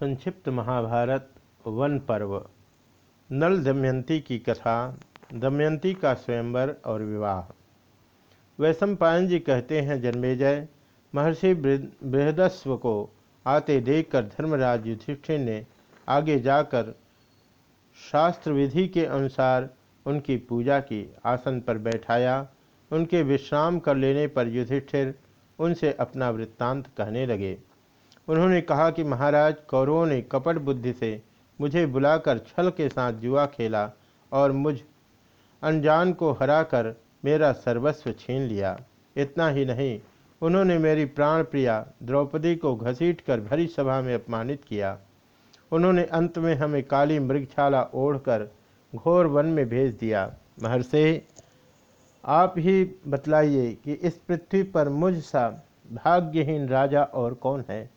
संक्षिप्त महाभारत वन पर्व। नल दमयंती की कथा, दमयंती का स्वयंवर और विवाह। वैशंपायन जी कहते हैं, जन्मेजय, महर्षि बृहदस्व को आते देखकर धर्मराज युधिष्ठिर ने आगे जाकर शास्त्र विधि के अनुसार उनकी पूजा की आसन पर बैठाया। उनके विश्राम कर लेने पर युधिष्ठिर उनसे अपना वृत्तांत कहने लगे। उन्होंने कहा कि महाराज, कौरवों ने कपट बुद्धि से मुझे बुलाकर छल के साथ जुआ खेला और मुझ अनजान को हराकर मेरा सर्वस्व छीन लिया। इतना ही नहीं, उन्होंने मेरी प्राण प्रिया द्रौपदी को घसीट कर भरी सभा में अपमानित किया। उन्होंने अंत में हमें काली मृगछाला ओढ़कर घोर वन में भेज दिया। महर्षि, आप ही बतलाइए कि इस पृथ्वी पर मुझ सा भाग्यहीन राजा और कौन है?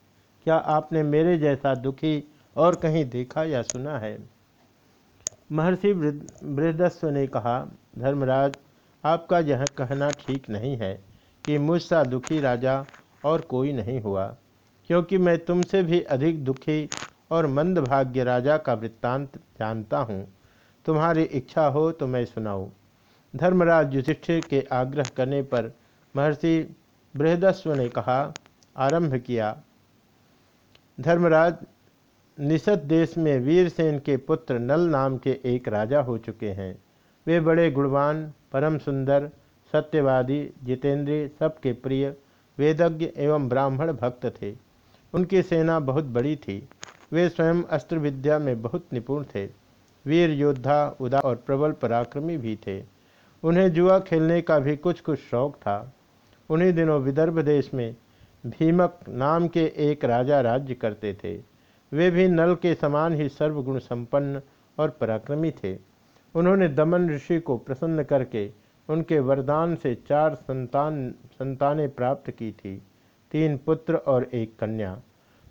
क्या आपने मेरे जैसा दुखी और कहीं देखा या सुना है? महर्षि बृहदस्व ने कहा, धर्मराज, आपका यह कहना ठीक नहीं है कि मुझसा दुखी राजा और कोई नहीं हुआ, क्योंकि मैं तुमसे भी अधिक दुखी और मंदभाग्य राजा का वृत्तांत जानता हूँ। तुम्हारी इच्छा हो तो मैं सुनाऊँ। धर्मराज युधिष्ठिर के आग्रह करने पर महर्षि बृहदस्व ने कहा, आरंभ किया। धर्मराज निषद देश में वीरसेन के पुत्र नल नाम के एक राजा हो चुके हैं। वे बड़े गुणवान, परम सुंदर, सत्यवादी, जितेंद्रीय, सबके प्रिय, वेदज्ञ एवं ब्राह्मण भक्त थे। उनकी सेना बहुत बड़ी थी। वे स्वयं अस्त्र विद्या में बहुत निपुण थे। वीर योद्धा उदा और प्रबल पराक्रमी भी थे। उन्हें जुआ खेलने का भी कुछ कुछ शौक था। उन्हीं दिनों विदर्भ देश में भीमक नाम के एक राजा राज्य करते थे। वे भी नल के समान ही सर्वगुण संपन्न और पराक्रमी थे। उन्होंने दमन ऋषि को प्रसन्न करके उनके वरदान से चार संतान, संतानें प्राप्त की थी। तीन पुत्र और एक कन्या।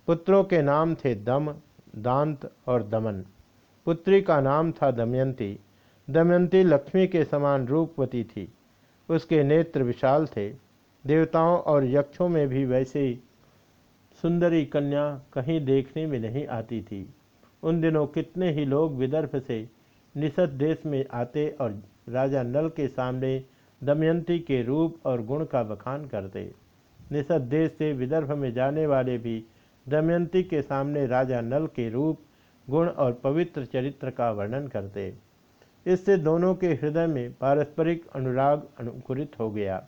पुत्रों के नाम थे दम, दांत और दमन। पुत्री का नाम था दमयंती। दमयंती लक्ष्मी के समान रूपवती थी। उसके नेत्र विशाल थे। देवताओं और यक्षों में भी वैसे सुंदरी कन्या कहीं देखने में नहीं आती थी। उन दिनों कितने ही लोग विदर्भ से निषद देश में आते और राजा नल के सामने दमयंती के रूप और गुण का बखान करते। निषद देश से विदर्भ में जाने वाले भी दमयंती के सामने राजा नल के रूप, गुण और पवित्र चरित्र का वर्णन करते। इससे दोनों के हृदय में पारस्परिक अनुराग अनुकूलित हो गया।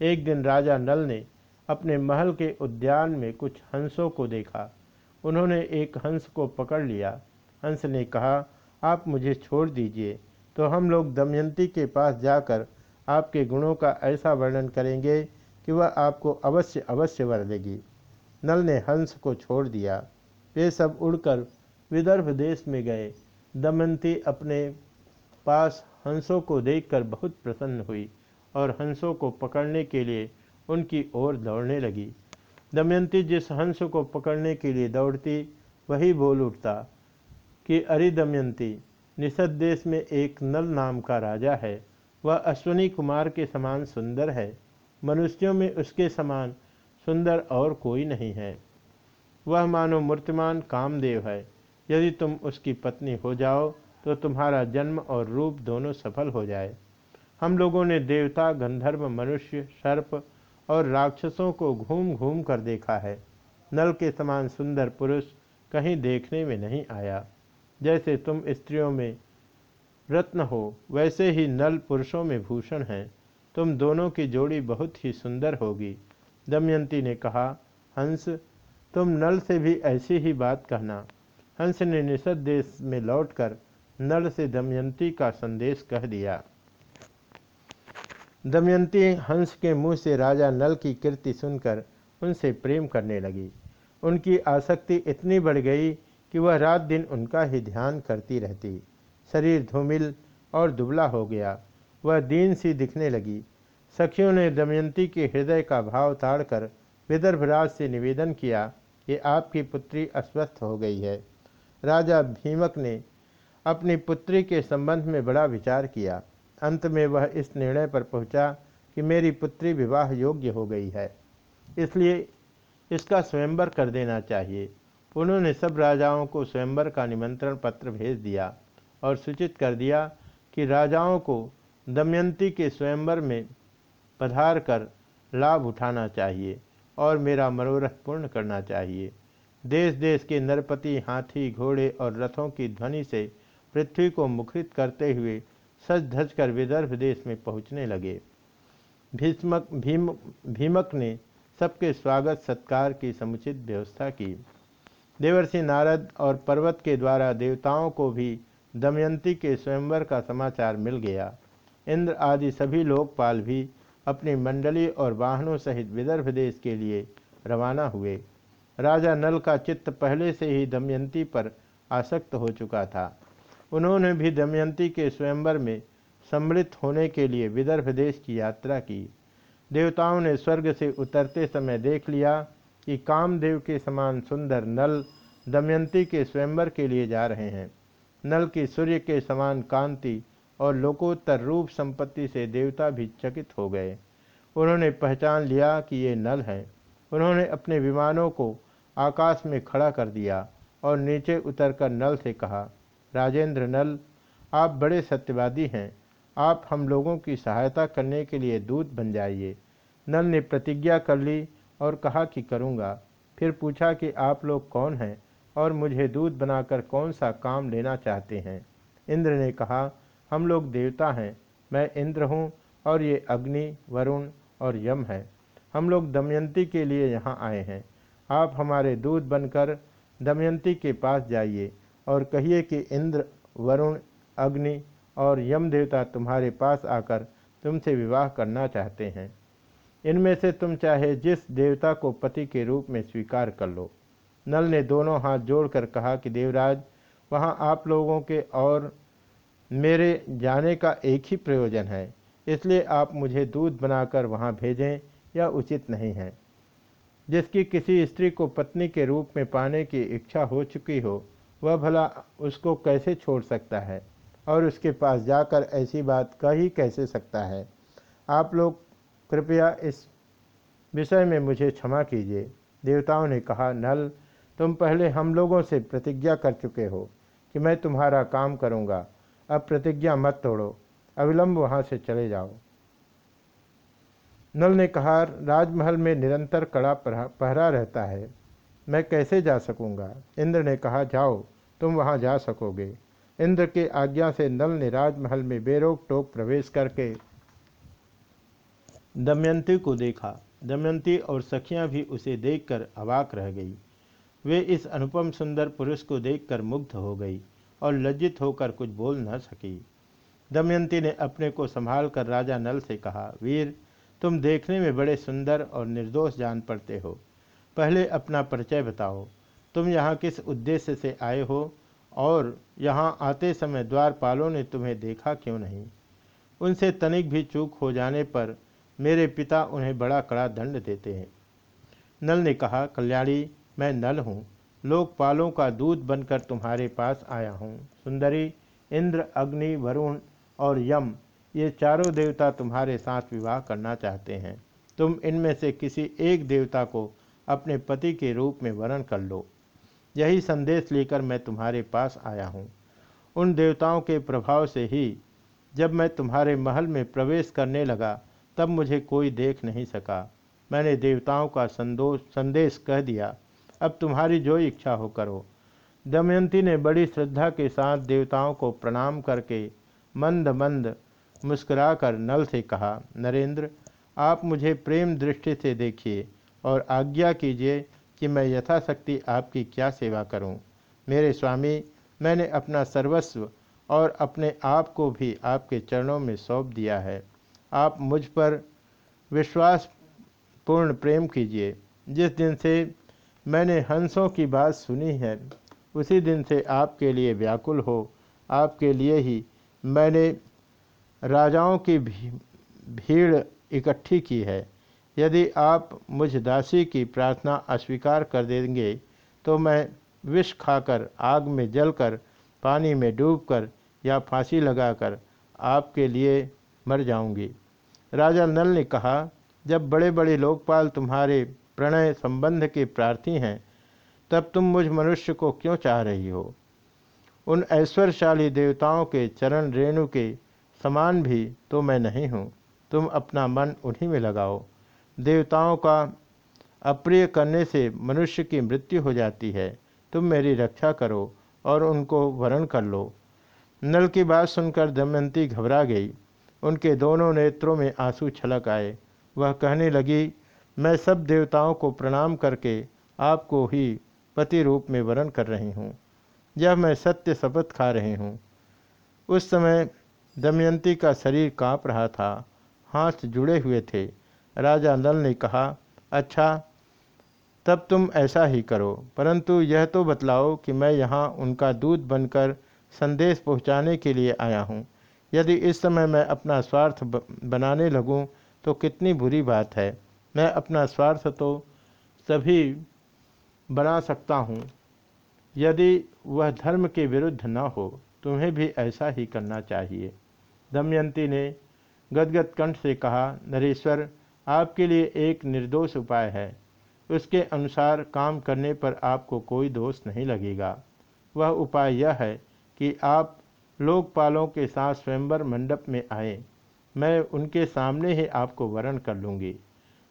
एक दिन राजा नल ने अपने महल के उद्यान में कुछ हंसों को देखा। उन्होंने एक हंस को पकड़ लिया। हंस ने कहा, आप मुझे छोड़ दीजिए तो हम लोग दमयंती के पास जाकर आपके गुणों का ऐसा वर्णन करेंगे कि वह आपको अवश्य अवश्य वर देगी। नल ने हंस को छोड़ दिया। वे सब उड़कर विदर्भ देश में गए। दमयंती अपने पास हंसों को देखकर बहुत प्रसन्न हुई। और हंसों को पकड़ने के लिए उनकी ओर दौड़ने लगी। दमयंती जिस हंस को पकड़ने के लिए दौड़ती, वही बोल उठता कि, अरे दमयंती, निषद देश में एक नल नाम का राजा है। वह अश्वनी कुमार के समान सुंदर है। मनुष्यों में उसके समान सुंदर और कोई नहीं है। वह मानो मूर्तिमान कामदेव है। यदि तुम उसकी पत्नी हो जाओ तो तुम्हारा जन्म और रूप दोनों सफल हो जाए। हम लोगों ने देवता, गंधर्व, मनुष्य, सर्प और राक्षसों को घूम घूम कर देखा है। नल के समान सुंदर पुरुष कहीं देखने में नहीं आया। जैसे तुम स्त्रियों में रत्न हो, वैसे ही नल पुरुषों में भूषण हैं। तुम दोनों की जोड़ी बहुत ही सुंदर होगी। दमयंती ने कहा, हंस, तुम नल से भी ऐसी ही बात कहना। हंस ने निषद देश में लौटकर नल से दमयंती का संदेश कह दिया। दमयंती हंस के मुँह से राजा नल की कीर्ति सुनकर उनसे प्रेम करने लगी। उनकी आसक्ति इतनी बढ़ गई कि वह रात दिन उनका ही ध्यान करती रहती। शरीर धूमिल और दुबला हो गया। वह दीन सी दिखने लगी। सखियों ने दमयंती के हृदय का भाव ताड़कर विदर्भराज से निवेदन किया कि आपकी पुत्री अस्वस्थ हो गई है। राजा भीमक ने अपनी पुत्री के संबंध में बड़ा विचार किया। अंत में वह इस निर्णय पर पहुँचा कि मेरी पुत्री विवाह योग्य हो गई है। इसलिए इसका स्वयंवर कर देना चाहिए। उन्होंने सब राजाओं को स्वयंवर का निमंत्रण पत्र भेज दिया और सूचित कर दिया कि राजाओं को दमयंती के स्वयंवर में पधार कर लाभ उठाना चाहिए और मेरा मनोरथ पूर्ण करना चाहिए। देश देश के नरपति हाथी घोड़े और रथों की ध्वनि से पृथ्वी को मुखरित करते हुए सज धज कर विदर्भ देश में पहुँचने लगे। भीष्मक भीम भीमक ने सबके स्वागत, सत्कार की समुचित व्यवस्था की। देवर्षि नारद और पर्वत के द्वारा देवताओं को भी दमयंती के स्वयंवर का समाचार मिल गया। इंद्र आदि सभी लोकपाल भी अपनी मंडली और वाहनों सहित विदर्भ देश के लिए रवाना हुए। राजा नल का चित्त पहले से ही दमयंती पर आसक्त हो चुका था। उन्होंने भी दमयंती के स्वयंवर में सम्मिलित होने के लिए विदर्भ देश की यात्रा की। देवताओं ने स्वर्ग से उतरते समय देख लिया कि कामदेव के समान सुंदर नल दमयंती के स्वयंवर के लिए जा रहे हैं। नल की सूर्य के समान कांति और लोकोत्तर रूप संपत्ति से देवता भी चकित हो गए। उन्होंने पहचान लिया कि ये नल हैं। उन्होंने अपने विमानों को आकाश में खड़ा कर दिया और नीचे उतरकर नल से कहा राजेंद्र नल, आप बड़े सत्यवादी हैं। आप हम लोगों की सहायता करने के लिए दूत बन जाइए। नल ने प्रतिज्ञा कर ली और कहा कि करूँगा। फिर पूछा कि आप लोग कौन हैं और मुझे दूध बनाकर कौन सा काम लेना चाहते हैं? इंद्र ने कहा, हम लोग देवता हैं। मैं इंद्र हूँ और ये अग्नि, वरुण और यम है। हम लोग दमयंती के लिए यहाँ आए हैं। आप हमारे दूध बनकर दमयंती के पास जाइए। और कहिए कि इंद्र, वरुण, अग्नि और यम देवता तुम्हारे पास आकर तुमसे विवाह करना चाहते हैं। इनमें से तुम चाहे जिस देवता को पति के रूप में स्वीकार कर लो। नल ने दोनों हाथ जोड़कर कहा कि देवराज, वहाँ आप लोगों के और मेरे जाने का एक ही प्रयोजन है, इसलिए आप मुझे दूध बनाकर वहाँ भेजें यह उचित नहीं है। जिसकी किसी स्त्री को पत्नी के रूप में पाने की इच्छा हो चुकी हो वह भला उसको कैसे छोड़ सकता है? और उसके पास जाकर ऐसी बात कह ही कैसे सकता है? आप लोग कृपया इस विषय में मुझे क्षमा कीजिए। देवताओं ने कहा, नल, तुम पहले हम लोगों से प्रतिज्ञा कर चुके हो कि मैं तुम्हारा काम करूँगा। अब प्रतिज्ञा मत तोड़ो। अविलंब वहाँ से चले जाओ। नल ने कहा, राजमहल में निरंतर कड़ा पहरा रहता है। मैं कैसे जा सकूँगा? इंद्र ने कहा, जाओ, तुम वहाँ जा सकोगे. इंद्र के आज्ञा से नल ने राजमहल में बेरोक टोक प्रवेश करके दमयंती को देखा। दमयंती और सखियाँ भी उसे देखकर अवाक रह गई। वे इस अनुपम सुंदर पुरुष को देखकर मुग्ध हो गई और लज्जित होकर कुछ बोल न सकी। दमयंती ने अपने को संभाल कर राजा नल से कहा, वीर, तुम देखने में बड़े सुंदर और निर्दोष जान पड़ते हो। पहले अपना परिचय बताओ। तुम यहाँ किस उद्देश्य से आए हो? और यहाँ आते समय द्वारपालों ने तुम्हें देखा क्यों नहीं? उनसे तनिक भी चूक हो जाने पर मेरे पिता उन्हें बड़ा कड़ा दंड देते हैं। नल ने कहा, कल्याणी, मैं नल हूँ। लोकपालों का दूध बनकर तुम्हारे पास आया हूँ। सुंदरी, इंद्र, अग्नि, वरुण और यम, ये चारों देवता तुम्हारे साथ विवाह करना चाहते हैं। तुम इनमें से किसी एक देवता को अपने पति के रूप में वर्ण कर लो। यही संदेश लेकर मैं तुम्हारे पास आया हूँ। उन देवताओं के प्रभाव से ही जब मैं तुम्हारे महल में प्रवेश करने लगा, तब मुझे कोई देख नहीं सका। मैंने देवताओं का संदोष संदेश कह दिया, अब तुम्हारी जो इच्छा हो करो। दमयंती ने बड़ी श्रद्धा के साथ देवताओं को प्रणाम करके मंद मंद मुस्कुराकर नल से कहा, नरेंद्र, आप मुझे प्रेम दृष्टि से देखिए। और आज्ञा कीजिए कि मैं यथाशक्ति आपकी क्या सेवा करूँ। मेरे स्वामी मैंने अपना सर्वस्व और अपने आप को भी आपके चरणों में सौंप दिया है। आप मुझ पर विश्वास पूर्ण प्रेम कीजिए। जिस दिन से मैंने हंसों की बात सुनी है उसी दिन से आपके लिए व्याकुल हो। आपके लिए ही मैंने राजाओं की भी, भीड़ इकट्ठी की है। यदि आप मुझ दासी की प्रार्थना अस्वीकार कर देंगे तो मैं विष खाकर आग में जलकर, पानी में डूबकर या फांसी लगाकर आपके लिए मर जाऊँगी। राजा नल ने कहा, जब बड़े बड़े लोकपाल तुम्हारे प्रणय संबंध के प्रार्थी हैं, तब तुम मुझ मनुष्य को क्यों चाह रही हो? उन ऐश्वर्यशाली देवताओं के चरण रेणु के समान भी तो मैं नहीं हूँ। तुम अपना मन उन्हीं में लगाओ। देवताओं का अप्रिय करने से मनुष्य की मृत्यु हो जाती है। तुम मेरी रक्षा करो और उनको वरण कर लो। नल की बात सुनकर दमयंती घबरा गई। उनके दोनों नेत्रों में आँसू छलक आए। वह कहने लगी, मैं सब देवताओं को प्रणाम करके आपको ही पति रूप में वरण कर रही हूँ। यह मैं सत्य शपथ खा रही हूँ। उस समय दमयंती का शरीर काँप रहा था। हाथ जुड़े हुए थे। राजा नल ने कहा अच्छा तब तुम ऐसा ही करो, परंतु यह तो बतलाओ कि मैं यहाँ उनका दूध बनकर संदेश पहुँचाने के लिए आया हूँ। यदि इस समय मैं अपना स्वार्थ बनाने लगूँ तो कितनी बुरी बात है। मैं अपना स्वार्थ तो सभी बना सकता हूँ। यदि वह धर्म के विरुद्ध न हो, तुम्हें भी ऐसा ही करना चाहिए। दमयंती ने गदगद कंठ से कहा, नरेश्वर आपके लिए एक निर्दोष उपाय है। उसके अनुसार काम करने पर आपको कोई दोष नहीं लगेगा। वह उपाय यह है कि आप लोकपालों के साथ स्वयंवर मंडप में आए। मैं उनके सामने ही आपको वरण कर लूँगी।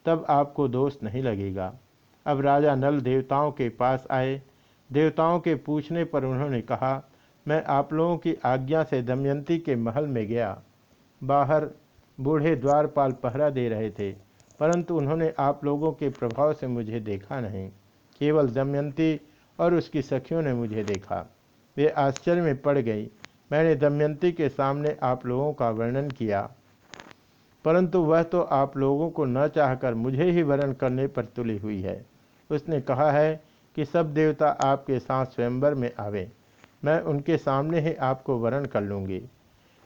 तब आपको दोष नहीं लगेगा। अब राजा नल देवताओं के पास आए। देवताओं के पूछने पर उन्होंने कहा, मैं आप लोगों की आज्ञा से दमयंती के महल में गया। बाहर बूढ़े द्वारपाल पहरा दे रहे थे, परंतु उन्होंने आप लोगों के प्रभाव से मुझे देखा नहीं। केवल दमयंती और उसकी सखियों ने मुझे देखा। वे आश्चर्य में पड़ गई। मैंने दमयंती के सामने आप लोगों का वर्णन किया। परंतु वह तो आप लोगों को न चाहकर मुझे ही वर्ण करने पर तुली हुई है। उसने कहा है कि सब देवता आपके साथ स्वयंवर में आवे। मैं उनके सामने ही आपको वर्ण कर लूँगी।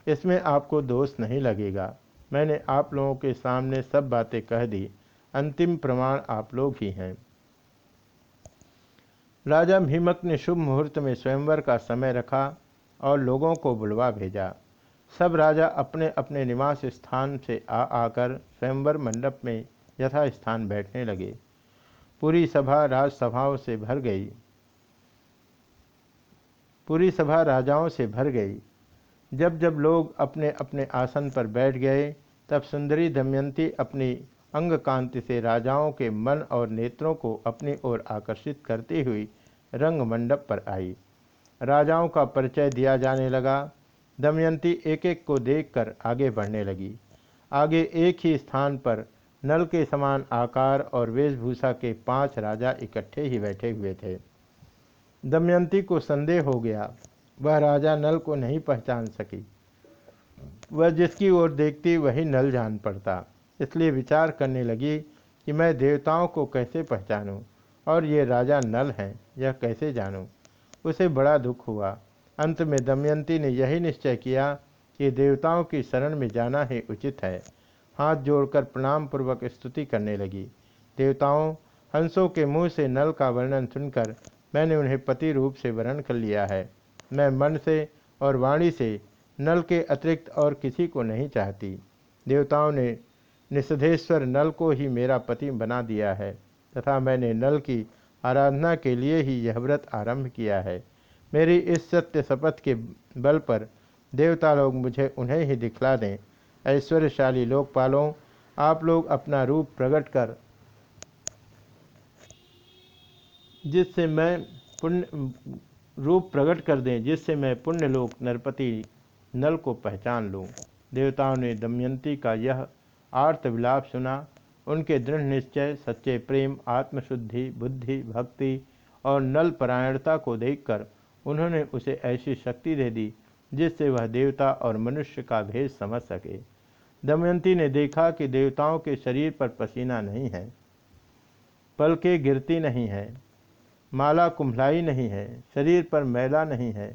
इसमें आपको दोष नहीं लगेगा। मैंने आप लोगों के सामने सब बातें कह दी। अंतिम प्रमाण आप लोग ही हैं। राजा भीमक ने शुभ मुहूर्त में स्वयंवर का समय रखा और लोगों को बुलवा भेजा। सब राजा अपने अपने निवास स्थान से आ आकर स्वयंवर मंडप में यथा स्थान बैठने लगे। पूरी सभा राजसभाओं से भर गई। पूरी सभा राजाओं से भर गई। जब जब लोग अपने अपने आसन पर बैठ गए तब सुंदरी दमयंती अपनी अंग कांति से राजाओं के मन और नेत्रों को अपनी ओर आकर्षित करती हुई रंग मंडप पर आई। राजाओं का परिचय दिया जाने लगा। दमयंती एक एक को देखकर आगे बढ़ने लगी। आगे एक ही स्थान पर नल के समान आकार और वेशभूषा के पाँच राजा इकट्ठे ही बैठे हुए थे। दमयंती को संदेह हो गया, वह राजा नल को नहीं पहचान सकी। वह जिसकी ओर देखती वही नल जान पड़ता। इसलिए विचार करने लगी कि मैं देवताओं को कैसे पहचानूं और ये राजा नल हैं, यह कैसे जानूं? उसे बड़ा दुख हुआ। अंत में दमयंती ने यही निश्चय किया कि देवताओं की शरण में जाना ही उचित है। हाथ जोड़कर प्रणाम पूर्वक स्तुति करने लगी। देवताओं, हंसों के मुँह से नल का वर्णन सुनकर मैंने उन्हें पति रूप से वर्ण कर लिया है। मैं मन से और वाणी से नल के अतिरिक्त और किसी को नहीं चाहती। देवताओं ने निषधेश्वर नल को ही मेरा पति बना दिया है, तथा मैंने नल की आराधना के लिए ही यह व्रत आरंभ किया है। मेरी इस सत्य शपथ के बल पर देवता लोग मुझे उन्हें ही दिखला दें। ऐश्वर्यशाली लोकपालों, आप लोग अपना रूप प्रकट कर। जिससे मैं पुण्य, रूप प्रकट कर दें, जिससे मैं पुण्य लोक नरपति नल को पहचान लूँ। देवताओं ने दमयंती का यह आर्त विलाप सुना। उनके दृढ़ निश्चय, सच्चे प्रेम, आत्मशुद्धि, बुद्धि, भक्ति और नल परायणता को देखकर उन्होंने उसे ऐसी शक्ति दे दी जिससे वह देवता और मनुष्य का भेद समझ सके। दमयंती ने देखा कि देवताओं के शरीर पर पसीना नहीं है, पलके गिरती नहीं है, माला कुंभलाई नहीं है, शरीर पर मैला नहीं है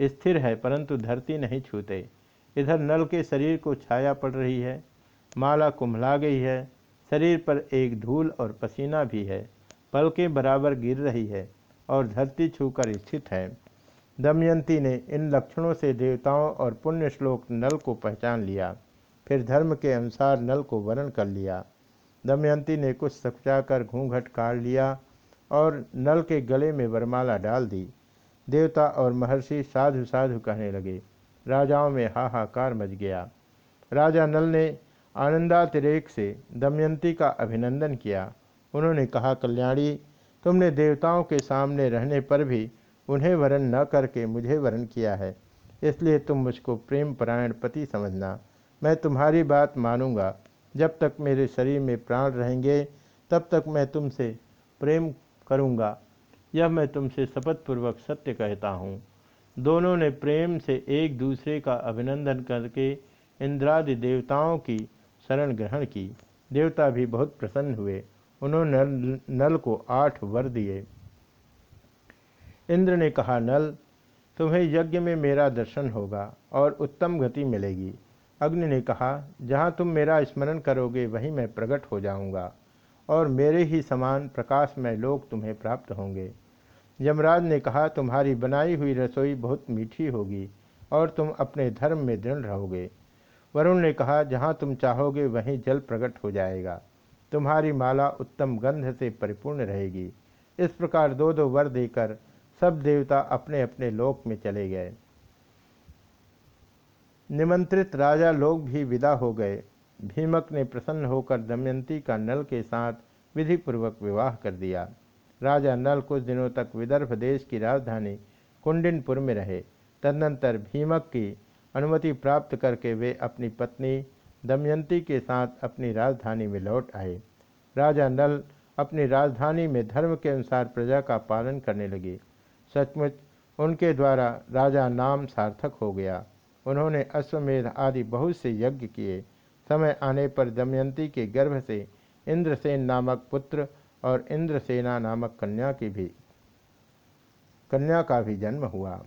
स्थिर है, परंतु धरती नहीं छूते। इधर नल के शरीर को छाया पड़ रही है, माला कुंभला गई है, शरीर पर एक धूल और पसीना भी है पलकें बराबर गिर रही है और धरती छूकर स्थित है। दमयंती ने इन लक्षणों से देवताओं और पुण्य श्लोक नल को पहचान लिया, फिर धर्म के अनुसार नल को वर्ण कर लिया। दमयंती ने कुछ सचाकर घूंघट काट लिया और नल के गले में वरमाला डाल दी। देवता और महर्षि साधु साधु कहने लगे। राजाओं में हाहाकार मच गया। राजा नल ने आनंदातिरेक से दमयंती का अभिनंदन किया। उन्होंने कहा, कल्याणी, तुमने देवताओं के सामने रहने पर भी उन्हें वरण न करके मुझे वरण किया है। इसलिए तुम मुझको प्रेम परायण पति समझना। मैं तुम्हारी बात मानूँगा। जब तक मेरे शरीर में प्राण रहेंगे, तब तक मैं तुमसे प्रेम करूँगा। यह मैं तुमसे शपथपूर्वक सत्य कहता हूँ। दोनों ने प्रेम से एक दूसरे का अभिनंदन करके इंद्रादि देवताओं की शरण ग्रहण की। देवता भी बहुत प्रसन्न हुए। उन्होंने नल, नल को आठ वर दिए। इंद्र ने कहा नल तुम्हें यज्ञ में मेरा दर्शन होगा और उत्तम गति मिलेगी। अग्नि ने कहा जहाँ तुम मेरा स्मरण करोगे वहीं मैं प्रकट हो जाऊँगा। और मेरे ही समान प्रकाशमय लोग तुम्हें प्राप्त होंगे। यमराज ने कहा, तुम्हारी बनाई हुई रसोई बहुत मीठी होगी और तुम अपने धर्म में दृढ़ रहोगे। वरुण ने कहा, जहाँ तुम चाहोगे वहीं जल प्रकट हो जाएगा। तुम्हारी माला उत्तम गंध से परिपूर्ण रहेगी। इस प्रकार दो दो वर देकर सब देवता अपने अपने लोक में चले गए। निमंत्रित राजा लोग भी विदा हो गए। भीमक ने प्रसन्न होकर दमयंती का नल के साथ विधिपूर्वक विवाह कर दिया। राजा नल कुछ दिनों तक विदर्भ देश की राजधानी कुंडिनपुर में रहे। तदनंतर भीमक की अनुमति प्राप्त करके वे अपनी पत्नी दमयंती के साथ अपनी राजधानी में लौट आए। राजा नल अपनी राजधानी में धर्म के अनुसार प्रजा का पालन करने लगे। सचमुच उनके द्वारा राजा नाम सार्थक हो गया। उन्होंने अश्वमेध आदि बहुत से यज्ञ किए। समय आने पर दमयंती के गर्भ से इंद्रसेन नामक पुत्र और इंद्रसेना नामक कन्या की भी कन्या का भी जन्म हुआ।